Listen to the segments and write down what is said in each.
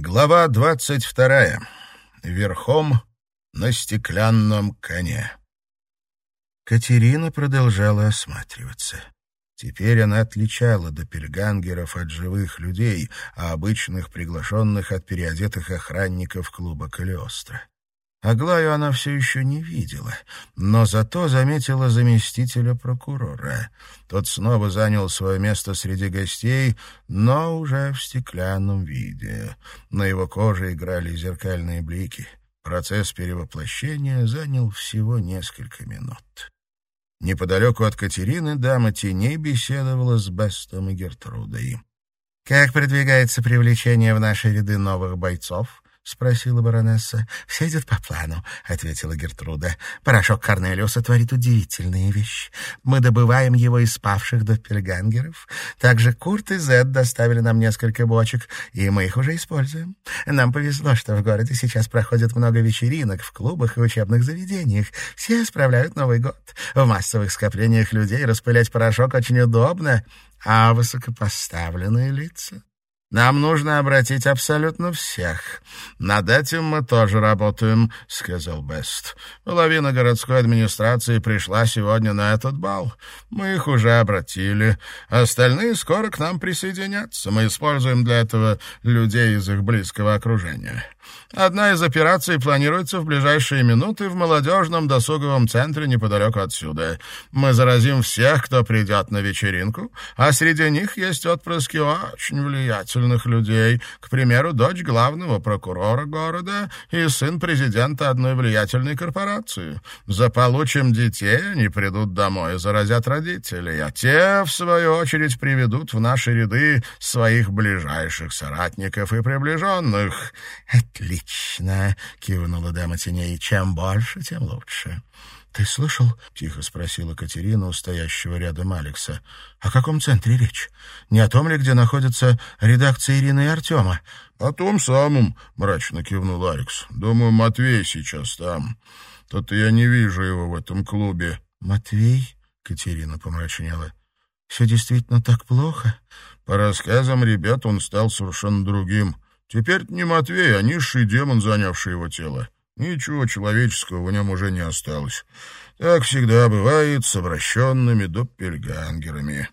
Глава двадцать вторая. Верхом на стеклянном коне. Катерина продолжала осматриваться. Теперь она отличала допельгангеров от живых людей, а обычных приглашенных от переодетых охранников клуба Калиостро. Аглаю она все еще не видела, но зато заметила заместителя прокурора. Тот снова занял свое место среди гостей, но уже в стеклянном виде. На его коже играли зеркальные блики. Процесс перевоплощения занял всего несколько минут. Неподалеку от Катерины дама теней беседовала с Бестом и Гертрудой. «Как продвигается привлечение в наши ряды новых бойцов?» — спросила баронесса. — Все идет по плану, — ответила Гертруда. — Порошок Корнелиуса творит удивительные вещи. Мы добываем его из спавших доппельгангеров. Также Курт и Зед доставили нам несколько бочек, и мы их уже используем. Нам повезло, что в городе сейчас проходит много вечеринок в клубах и учебных заведениях. Все справляют Новый год. В массовых скоплениях людей распылять порошок очень удобно, а высокопоставленные лица нам нужно обратить абсолютно всех. Над этим мы тоже работаем, — сказал Бест. Половина городской администрации пришла сегодня на этот бал. Мы их уже обратили. Остальные скоро к нам присоединятся. Мы используем для этого людей из их близкого окружения. Одна из операций планируется в ближайшие минуты в молодежном досуговом центре неподалеку отсюда. Мы заразим всех, кто придет на вечеринку, а среди них есть отпрыски очень влиятельных людей, к примеру, дочь главного прокурора города и сын президента одной влиятельной корпорации. Заполучим детей, они придут домой и заразят родителей, а те, в свою очередь, приведут в наши ряды своих ближайших соратников и приближенных. «Отлично!» — кивнула дама теней. «Чем больше, тем лучше». «Ты слышал?» — тихо спросила Катерина у стоящего рядом Алекса. «О каком центре речь? Не о том ли, где находится редакция Ирины и Артема?» «О том самом», — мрачно кивнул Алекс. «Думаю, Матвей сейчас там. Тут я не вижу его в этом клубе». «Матвей?» — Катерина помрачнела. «Все действительно так плохо?» По рассказам ребят он стал совершенно другим. Теперь не Матвей, а низший демон, занявший его тело. Ничего человеческого в нем уже не осталось. Так всегда бывает с обращенными доппельгангерами.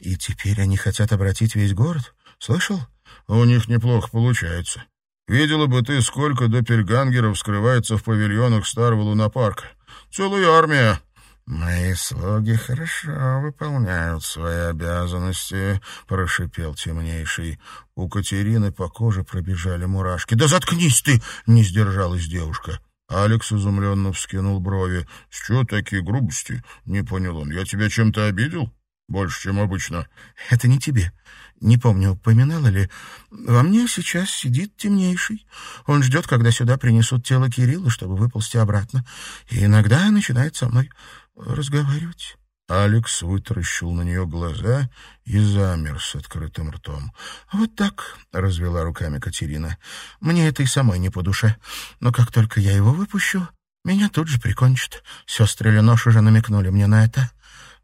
И теперь они хотят обратить весь город? Слышал? У них неплохо получается. Видела бы ты, сколько доппельгангеров скрывается в павильонах старого лунопарка. Целая армия. «Мои слуги хорошо выполняют свои обязанности», — прошипел темнейший. У Катерины по коже пробежали мурашки. «Да заткнись ты!» — не сдержалась девушка. Алекс изумленно вскинул брови. «С чего такие грубости?» — не понял он. «Я тебя чем-то обидел?» «Больше, чем обычно». «Это не тебе. Не помню, упоминала ли. Во мне сейчас сидит темнейший. Он ждет, когда сюда принесут тело Кирилла, чтобы выползти обратно. И иногда начинает со мной разговаривать. Алекс вытаращил на нее глаза и замер с открытым ртом. «Вот так», — развела руками Катерина. «Мне это и самой не по душе. Но как только я его выпущу, меня тут же прикончат. Сестры Ленош уже намекнули мне на это».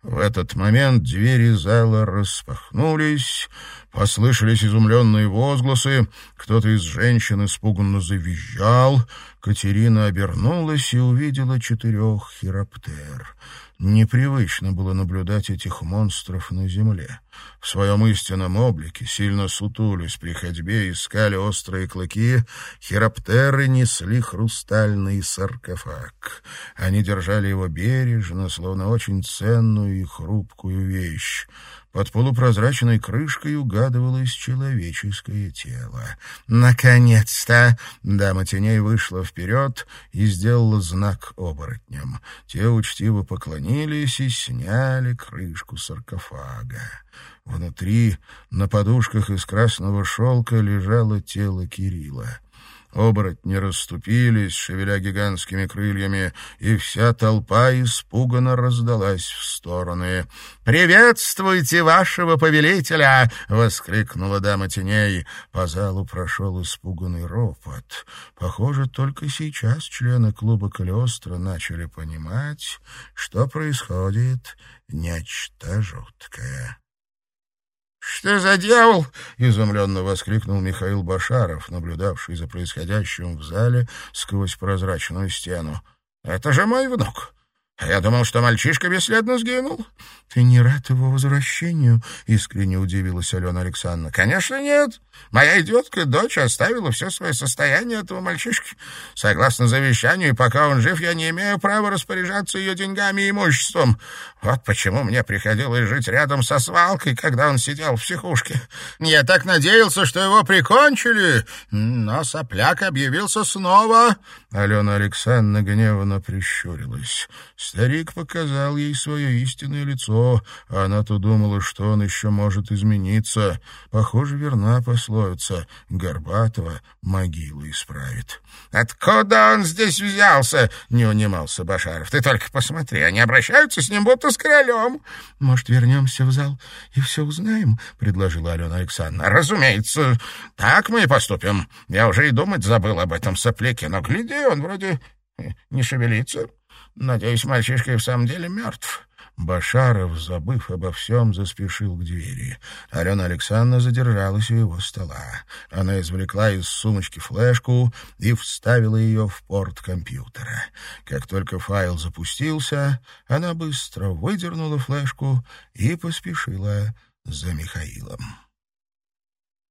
В этот момент двери зала распахнулись, послышались изумленные возгласы, кто-то из женщин испуганно завизжал. Катерина обернулась и увидела четырех хироптер. Непривычно было наблюдать этих монстров на земле. В своем истинном облике, сильно сутулись при ходьбе, искали острые клыки, хироптеры несли хрустальный саркофаг. Они держали его бережно, словно очень ценную и хрупкую вещь. Под полупрозрачной крышкой угадывалось человеческое тело. «Наконец-то!» Дама теней вышла вперед и сделала знак оборотням. Те учтиво поклонились и сняли крышку саркофага. Внутри, на подушках из красного шелка, лежало тело Кирилла. Оборотни расступились, шевеля гигантскими крыльями, и вся толпа испуганно раздалась в стороны. «Приветствуйте вашего повелителя!» — воскликнула дама теней. По залу прошел испуганный ропот. Похоже, только сейчас члены клуба Калиостро начали понимать, что происходит нечто жуткое. «Что за дьявол?» — изумленно воскликнул Михаил Башаров, наблюдавший за происходящим в зале сквозь прозрачную стену. «Это же мой внук. Я думал, что мальчишка бесследно сгинул». «Ты не рад его возвращению?» — искренне удивилась Алена Александровна. «Конечно нет. Моя идиотка дочь оставила все свое состояние этого мальчишки. Согласно завещанию, и пока он жив, я не имею права распоряжаться ее деньгами и имуществом. Вот почему мне приходилось жить рядом со свалкой, когда он сидел в психушке. Я так надеялся, что его прикончили, но сопляк объявился снова». Алена Александровна гневно прищурилась. Старик показал ей свое истинное лицо а она-то думала, что он еще может измениться. Похоже, верна пословица «Горбатого могила исправит». «Откуда он здесь взялся?» — не унимался Башаров. «Ты только посмотри, они обращаются с ним будто с королем». «Может, вернемся в зал и все узнаем?» — предложила Алена Александровна. «Разумеется, так мы и поступим. Я уже и думать забыл об этом сопляке, но, гляди, он вроде не шевелится. Надеюсь, мальчишка и в самом деле мертв». Башаров, забыв обо всем, заспешил к двери. Алена Александровна задержалась у его стола. Она извлекла из сумочки флешку и вставила ее в порт компьютера. Как только файл запустился, она быстро выдернула флешку и поспешила за Михаилом.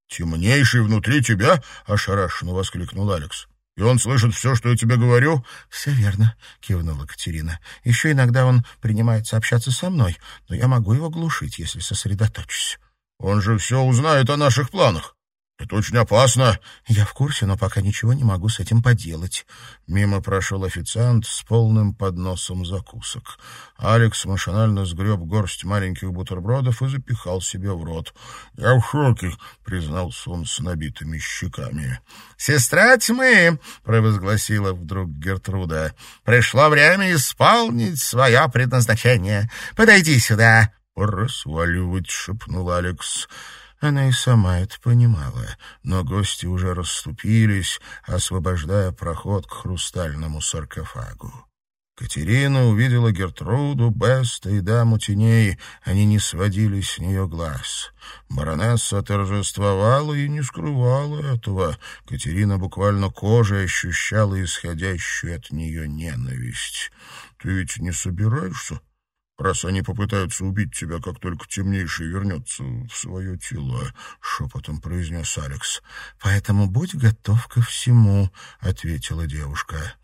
«Темнейший внутри тебя?» — ошарашенно воскликнул Алекс. И он слышит все, что я тебе говорю?» «Все верно», — кивнула Катерина. «Еще иногда он принимается общаться со мной, но я могу его глушить, если сосредоточусь». «Он же все узнает о наших планах. Это очень опасно. Я в курсе, но пока ничего не могу с этим поделать. Мимо прошел официант с полным подносом закусок. Алекс машинально сгреб горсть маленьких бутербродов и запихал себе в рот. «Я в шоке», — признался он с набитыми щеками. «Сестра тьмы», — провозгласила вдруг Гертруда, — «пришло время исполнить свое предназначение. Подойди сюда». «Пора сваливать», — шепнул Алекс. Она и сама это понимала, но гости уже расступились, освобождая проход к хрустальному саркофагу. Катерина увидела Гертруду, Беста и даму теней. Они не сводили с нее глаз. Баронесса торжествовала и не скрывала этого. Катерина буквально кожей ощущала исходящую от нее ненависть. «Ты ведь не собираешься раз они попытаются убить тебя, как только темнейший вернется в свое тело», — шепотом произнес Алекс. «Поэтому будь готов ко всему», — ответила девушка.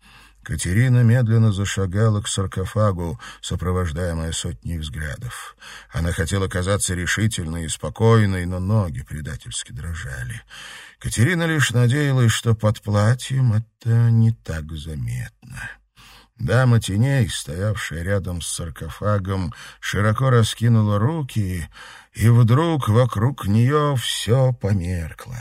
Катерина медленно зашагала к саркофагу, сопровождаемая сотней взглядов. Она хотела казаться решительной и спокойной, но ноги предательски дрожали. Катерина лишь надеялась, что под платьем это не так заметно. Дама теней, стоявшая рядом с саркофагом, широко раскинула руки, и вдруг вокруг нее все померкло.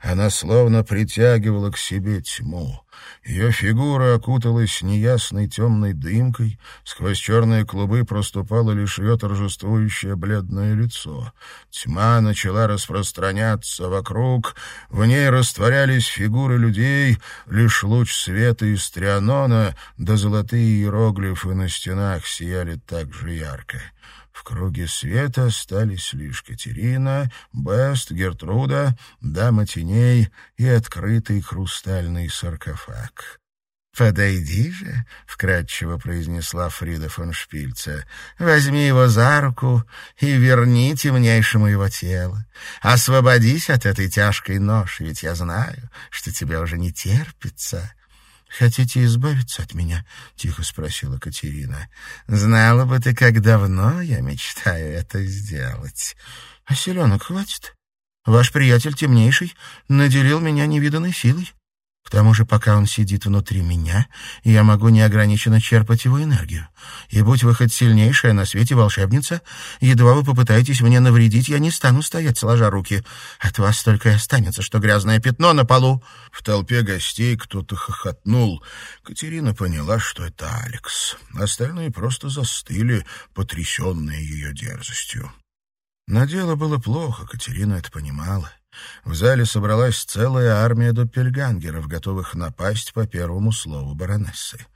Она словно притягивала к себе тьму. Ее фигура окуталась неясной темной дымкой, сквозь черные клубы проступало лишь ее торжествующее бледное лицо. Тьма начала распространяться вокруг, в ней растворялись фигуры людей, лишь луч света из трианона, да золотые иероглифы на стенах сияли так же ярко. В круге света остались лишь Катерина, Бест, Гертруда, Дама теней и открытый хрустальный саркофаг. «Подойди же», — вкратчиво произнесла Фрида фон Шпильце, — «возьми его за руку и верни темнейшему его тело. Освободись от этой тяжкой ноши, ведь я знаю, что тебе уже не терпится». «Хотите избавиться от меня?» — тихо спросила Катерина. «Знала бы ты, как давно я мечтаю это сделать. А селенок хватит? Ваш приятель темнейший наделил меня невиданной силой. К тому же, пока он сидит внутри меня, я могу неограниченно черпать его энергию. И будь вы хоть сильнейшая на свете волшебница, едва вы попытаетесь мне навредить, я не стану стоять, сложа руки. От вас только и останется, что грязное пятно на полу». В толпе гостей кто-то хохотнул. Катерина поняла, что это Алекс. Остальные просто застыли, потрясенные ее дерзостью. Но дело было плохо, Катерина это понимала. В зале собралась целая армия доппельгангеров, готовых напасть по первому слову баронессы.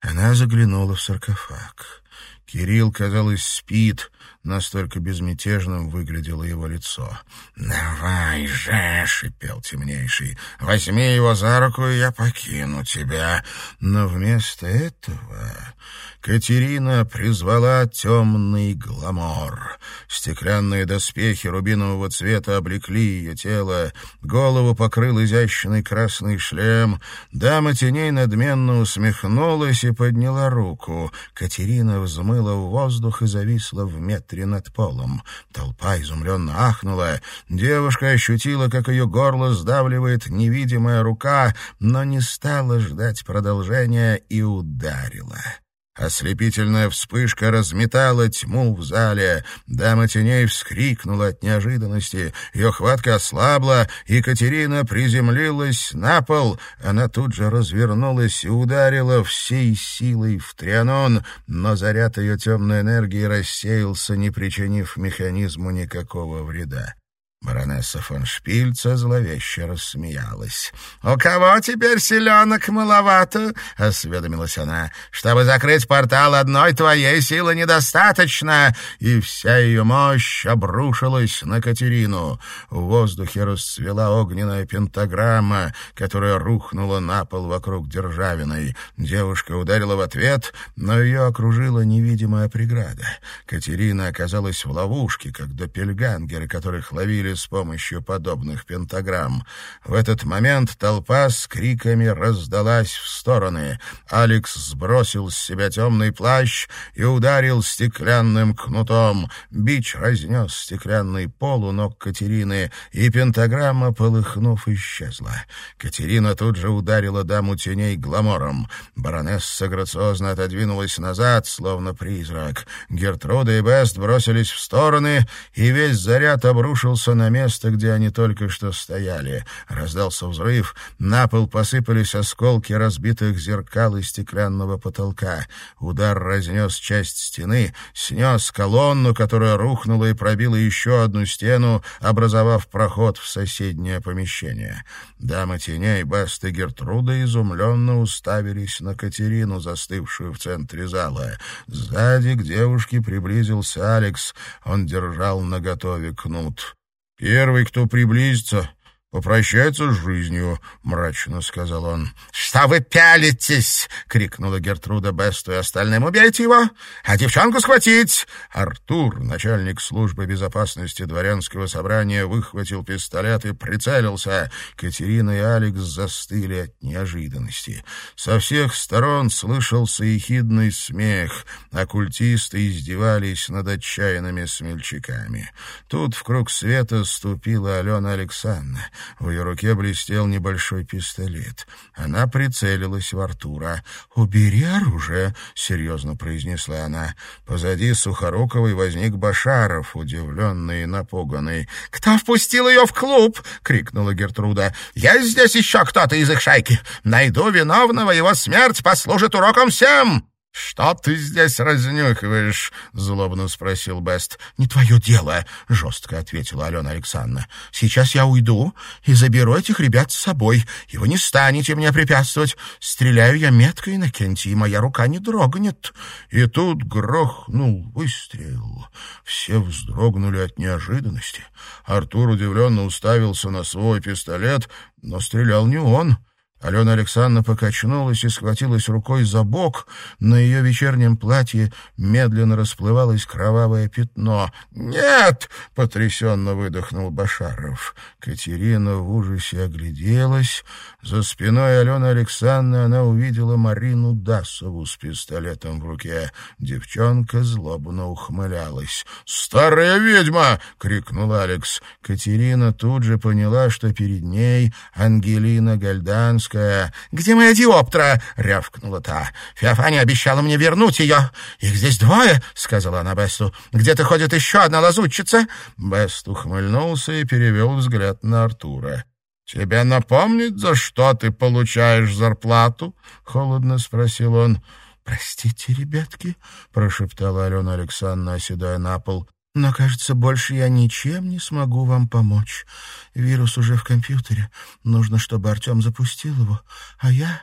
Она заглянула в саркофаг. Кирилл, казалось, спит, настолько безмятежным выглядело его лицо. «Давай же!» — шипел темнейший. «Возьми его за руку, и я покину тебя». Но вместо этого Катерина призвала темный гламор. Стеклянные доспехи рубинового цвета облекли ее тело, голову покрыл изящный красный шлем. Дама теней надменно усмехнулась и подняла руку. Катерина взмыла в воздух и зависла в метре над полом. Толпа изумленно ахнула. Девушка ощутила, как ее горло сдавливает невидимая рука, но не стала ждать продолжения и ударила. Ослепительная вспышка разметала тьму в зале. Дама теней вскрикнула от неожиданности. Ее хватка ослабла, и Катерина приземлилась на пол. Она тут же развернулась и ударила всей силой в трианон, но заряд ее темной энергии рассеялся, не причинив механизму никакого вреда. Баронесса фон Шпильца зловеще рассмеялась. «У кого теперь селенок маловато?» — осведомилась она. «Чтобы закрыть портал одной твоей силы недостаточно!» И вся ее мощь обрушилась на Катерину. В воздухе расцвела огненная пентаграмма, которая рухнула на пол вокруг Державиной. Девушка ударила в ответ, но ее окружила невидимая преграда. Катерина оказалась в ловушке, как допельгангеры, которых ловили били с помощью подобных пентаграмм. В этот момент толпа с криками раздалась в стороны. Алекс сбросил с себя темный плащ и ударил стеклянным кнутом. Бич разнес стеклянный пол у ног Катерины, и пентаграмма, полыхнув, исчезла. Катерина тут же ударила даму теней гламором. Баронесса грациозно отодвинулась назад, словно призрак. Гертруда и Бест бросились в стороны, и весь заряд обрушился на место, где они только что стояли. Раздался взрыв, на пол посыпались осколки разбитых зеркал и стеклянного потолка. Удар разнес часть стены, снес колонну, которая рухнула и пробила еще одну стену, образовав проход в соседнее помещение. Дама теней, Баст и Гертруда изумленно уставились на Катерину, застывшую в центре зала. Сзади к девушке приблизился Алекс. Он держал наготове кнут. Первый, кто приблизится, попрощается с жизнью», — мрачно сказал он. «Что вы пялитесь?» — крикнула Гертруда Бесту и остальным. «Убейте его! А девчонку схватить!» Артур, начальник службы безопасности дворянского собрания, выхватил пистолет и прицелился. Катерина и Алекс застыли от неожиданности. Со всех сторон слышался ехидный смех. Оккультисты издевались над отчаянными смельчаками. Тут в круг света ступила Алена Александровна. В ее руке блестел небольшой пистолет. Она прицелилась в Артура. «Убери оружие», — серьезно произнесла она. Позади Сухоруковой возник Башаров, удивленный и напуганный. «Кто впустил ее в клуб?» — крикнула Гертруда. «Есть здесь еще кто-то из их шайки? Найду виновного, его смерть послужит уроком всем!» «Что ты здесь разнюхиваешь?» — злобно спросил Бест. «Не твое дело», — жестко ответила Алена Александровна. «Сейчас я уйду и заберу этих ребят с собой, и вы не станете мне препятствовать. Стреляю я метко, Иннокентий, и моя рука не дрогнет». И тут грохнул выстрел. Все вздрогнули от неожиданности. Артур удивленно уставился на свой пистолет, но стрелял не он. Алена Александровна покачнулась и схватилась рукой за бок. На ее вечернем платье медленно расплывалось кровавое пятно. «Нет!» — потрясенно выдохнул Башаров. Катерина в ужасе огляделась. За спиной Алены Александровны она увидела Марину Дасову с пистолетом в руке. Девчонка злобно ухмылялась. «Старая ведьма!» — крикнул Алекс. Катерина тут же поняла, что перед ней Ангелина Гальданская Римская. «Где моя диоптра?» — рявкнула та. «Феофания обещала мне вернуть ее. Их здесь двое», — сказала она Бесту. «Где-то ходит еще одна лазутчица». Бест ухмыльнулся и перевел взгляд на Артура. «Тебе напомнить, за что ты получаешь зарплату?» — холодно спросил он. «Простите, ребятки», — прошептала Алена Александровна, оседая на пол. Но, кажется, больше я ничем не смогу вам помочь. Вирус уже в компьютере. Нужно, чтобы Артем запустил его. А я...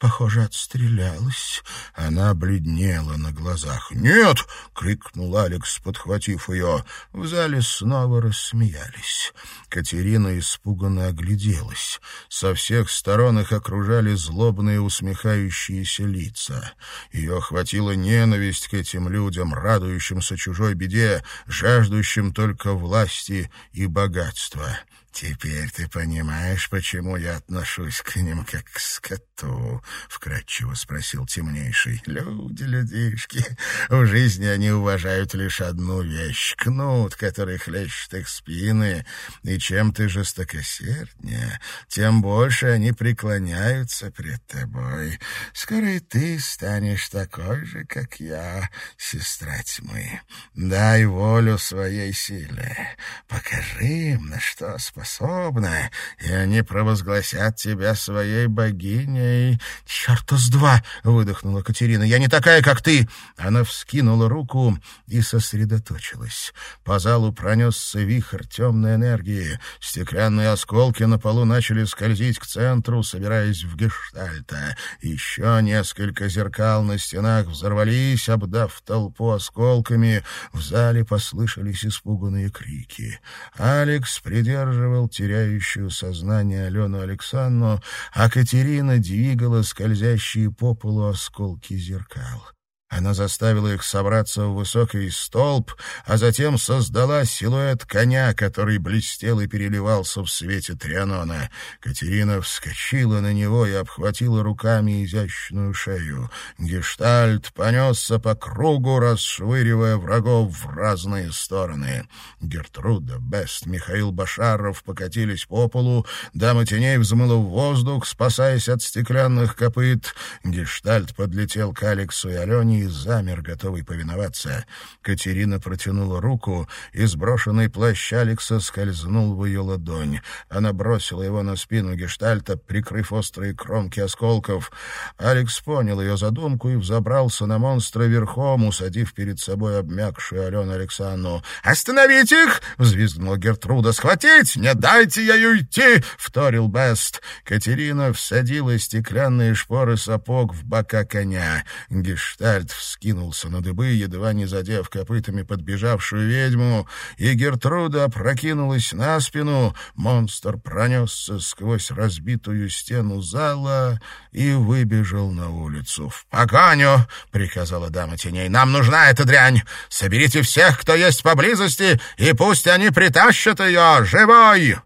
Похоже, отстрелялась. Она бледнела на глазах. «Нет!» — крикнул Алекс, подхватив ее. В зале снова рассмеялись. Катерина испуганно огляделась. Со всех сторон их окружали злобные усмехающиеся лица. Ее охватила ненависть к этим людям, радующимся чужой беде, жаждущим только власти и богатства. «Теперь ты понимаешь, почему я отношусь к ним как к скоту?» — вкратчиво спросил темнейший. «Люди, людишки, в жизни они уважают лишь одну вещь — кнут, который хлещет их спины, и чем ты жестокосерднее, тем больше они преклоняются пред тобой. Скоро и ты станешь такой же, как я, сестра тьмы. Дай волю своей силе, покажи им, на что способен способна, и они провозгласят тебя своей богиней. — Черта с два! — выдохнула Катерина. — Я не такая, как ты! Она вскинула руку и сосредоточилась. По залу пронесся вихрь темной энергии. Стеклянные осколки на полу начали скользить к центру, собираясь в гештальта. Еще несколько зеркал на стенах взорвались, обдав толпу осколками. В зале послышались испуганные крики. Алекс, придерживая удерживал теряющую сознание Алену Александру, а Катерина двигала скользящие по полу осколки зеркал. Она заставила их собраться в высокий столб, а затем создала силуэт коня, который блестел и переливался в свете Трианона. Катерина вскочила на него и обхватила руками изящную шею. Гештальт понесся по кругу, расшвыривая врагов в разные стороны. Гертруда, Бест, Михаил Башаров покатились по полу, дама теней взмыла в воздух, спасаясь от стеклянных копыт. Гештальт подлетел к Алексу и Алене и замер, готовый повиноваться. Катерина протянула руку, и сброшенный плащ Алекса скользнул в ее ладонь. Она бросила его на спину гештальта, прикрыв острые кромки осколков. Алекс понял ее задумку и взобрался на монстра верхом, усадив перед собой обмякшую Алену Александру. «Остановить их!» — взвизгнула Гертруда. «Схватить! Не дайте ей уйти!» — вторил Бест. Катерина всадила стеклянные шпоры сапог в бока коня. Гештальт вскинулся на дыбы, едва не задев копытами подбежавшую ведьму, и Гертруда опрокинулась на спину. Монстр пронесся сквозь разбитую стену зала и выбежал на улицу. «В погоню!» — приказала дама теней. «Нам нужна эта дрянь! Соберите всех, кто есть поблизости, и пусть они притащат ее живой!»